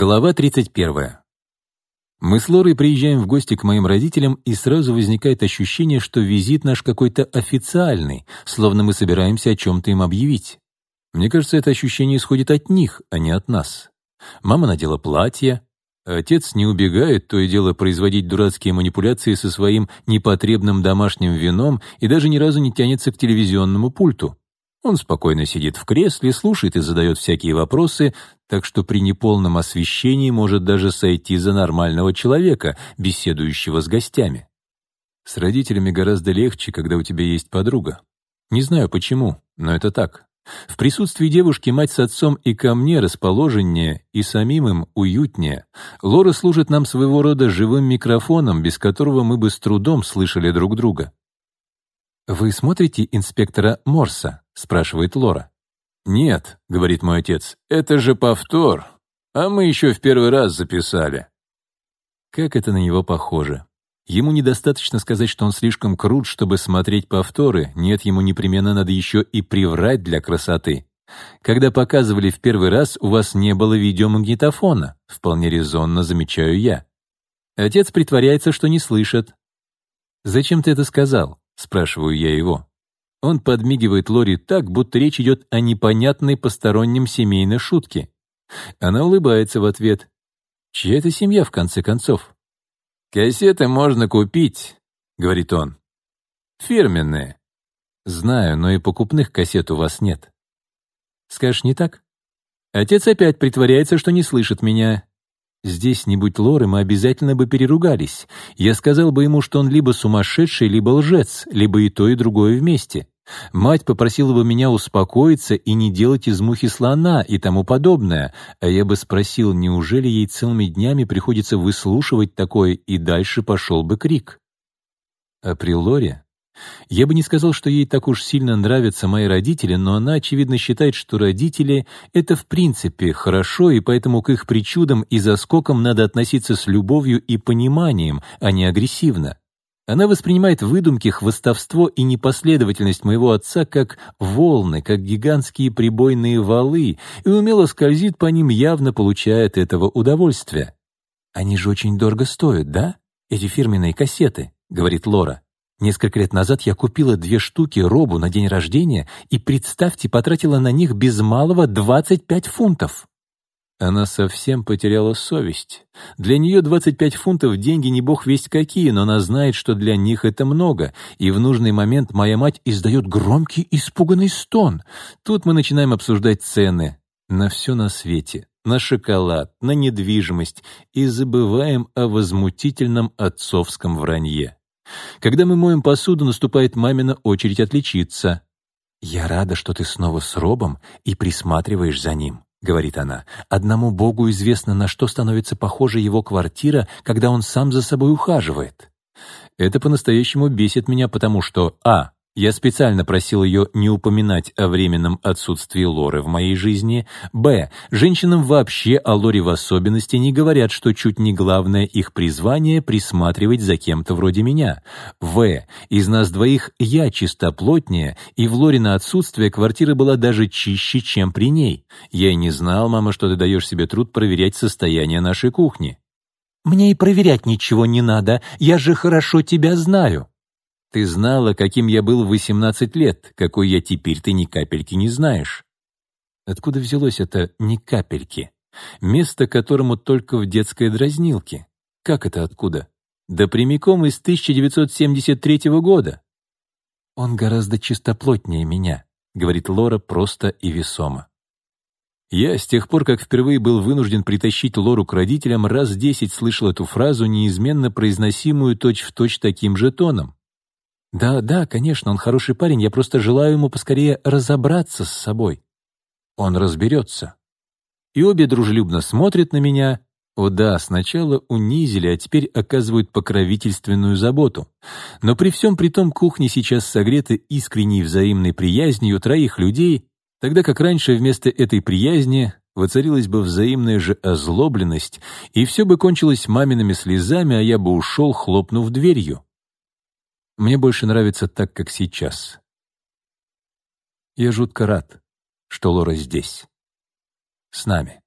Глава 31. Мы с Лорой приезжаем в гости к моим родителям, и сразу возникает ощущение, что визит наш какой-то официальный, словно мы собираемся о чем-то им объявить. Мне кажется, это ощущение исходит от них, а не от нас. Мама надела платье, отец не убегает, то и дело производить дурацкие манипуляции со своим непотребным домашним вином и даже ни разу не тянется к телевизионному пульту. Он спокойно сидит в кресле, слушает и задает всякие вопросы, так что при неполном освещении может даже сойти за нормального человека, беседующего с гостями. С родителями гораздо легче, когда у тебя есть подруга. Не знаю почему, но это так. В присутствии девушки мать с отцом и ко мне расположеннее, и самим им уютнее. Лора служит нам своего рода живым микрофоном, без которого мы бы с трудом слышали друг друга. «Вы смотрите инспектора Морса?» — спрашивает Лора. «Нет», — говорит мой отец, — «это же повтор, а мы еще в первый раз записали». Как это на него похоже. Ему недостаточно сказать, что он слишком крут, чтобы смотреть повторы, нет, ему непременно надо еще и приврать для красоты. Когда показывали в первый раз, у вас не было видеомагнитофона, вполне резонно замечаю я. Отец притворяется, что не слышит. «Зачем ты это сказал?» — спрашиваю я его. Он подмигивает Лори так, будто речь идет о непонятной посторонним семейной шутке. Она улыбается в ответ. «Чья это семья, в конце концов?» «Кассеты можно купить», — говорит он. «Фирменные». «Знаю, но и покупных кассет у вас нет». «Скажешь, не так?» Отец опять притворяется, что не слышит меня. Здесь, не будь Лоры, мы обязательно бы переругались. Я сказал бы ему, что он либо сумасшедший, либо лжец, либо и то, и другое вместе. Мать попросила бы меня успокоиться и не делать из мухи слона и тому подобное, а я бы спросил, неужели ей целыми днями приходится выслушивать такое, и дальше пошел бы крик. А при Лоре я бы не сказал, что ей так уж сильно нравятся мои родители, но она, очевидно, считает, что родители — это в принципе хорошо, и поэтому к их причудам и заскокам надо относиться с любовью и пониманием, а не агрессивно. Она воспринимает выдумки, хвостовство и непоследовательность моего отца как волны, как гигантские прибойные валы, и умело скользит по ним, явно получая от этого удовольствие. «Они же очень дорого стоят, да? Эти фирменные кассеты», — говорит Лора. Несколько лет назад я купила две штуки робу на день рождения и, представьте, потратила на них без малого 25 фунтов. Она совсем потеряла совесть. Для нее 25 фунтов — деньги не бог весть какие, но она знает, что для них это много, и в нужный момент моя мать издает громкий испуганный стон. Тут мы начинаем обсуждать цены на все на свете, на шоколад, на недвижимость и забываем о возмутительном отцовском вранье. Когда мы моем посуду, наступает мамина очередь отличиться. «Я рада, что ты снова с Робом и присматриваешь за ним», — говорит она. «Одному Богу известно, на что становится похожа его квартира, когда он сам за собой ухаживает». Это по-настоящему бесит меня, потому что а. Я специально просил ее не упоминать о временном отсутствии Лоры в моей жизни. Б. Женщинам вообще о Лоре в особенности не говорят, что чуть не главное их призвание — присматривать за кем-то вроде меня. В. Из нас двоих я чистоплотнее, и в Лоре на отсутствие квартира была даже чище, чем при ней. Я и не знал, мама, что ты даешь себе труд проверять состояние нашей кухни. «Мне и проверять ничего не надо, я же хорошо тебя знаю», ты знала, каким я был в 18 лет, какой я теперь, ты ни капельки не знаешь. Откуда взялось это «ни капельки»? Место, которому только в детской дразнилке. Как это откуда? Да прямиком из 1973 года. Он гораздо чистоплотнее меня, говорит Лора просто и весомо. Я с тех пор, как впервые был вынужден притащить Лору к родителям, раз десять слышал эту фразу, неизменно произносимую точь-в-точь точь таким же тоном. «Да, да, конечно, он хороший парень, я просто желаю ему поскорее разобраться с собой». «Он разберется». И обе дружелюбно смотрят на меня. О да, сначала унизили, а теперь оказывают покровительственную заботу. Но при всем при том кухня сейчас согрета искренней взаимной приязнью троих людей, тогда как раньше вместо этой приязни воцарилась бы взаимная же озлобленность, и все бы кончилось мамиными слезами, а я бы ушел, хлопнув дверью. Мне больше нравится так, как сейчас. Я жутко рад, что Лора здесь, с нами.